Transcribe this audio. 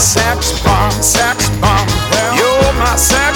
Sex bomb, sex bomb. Well, you're my sax.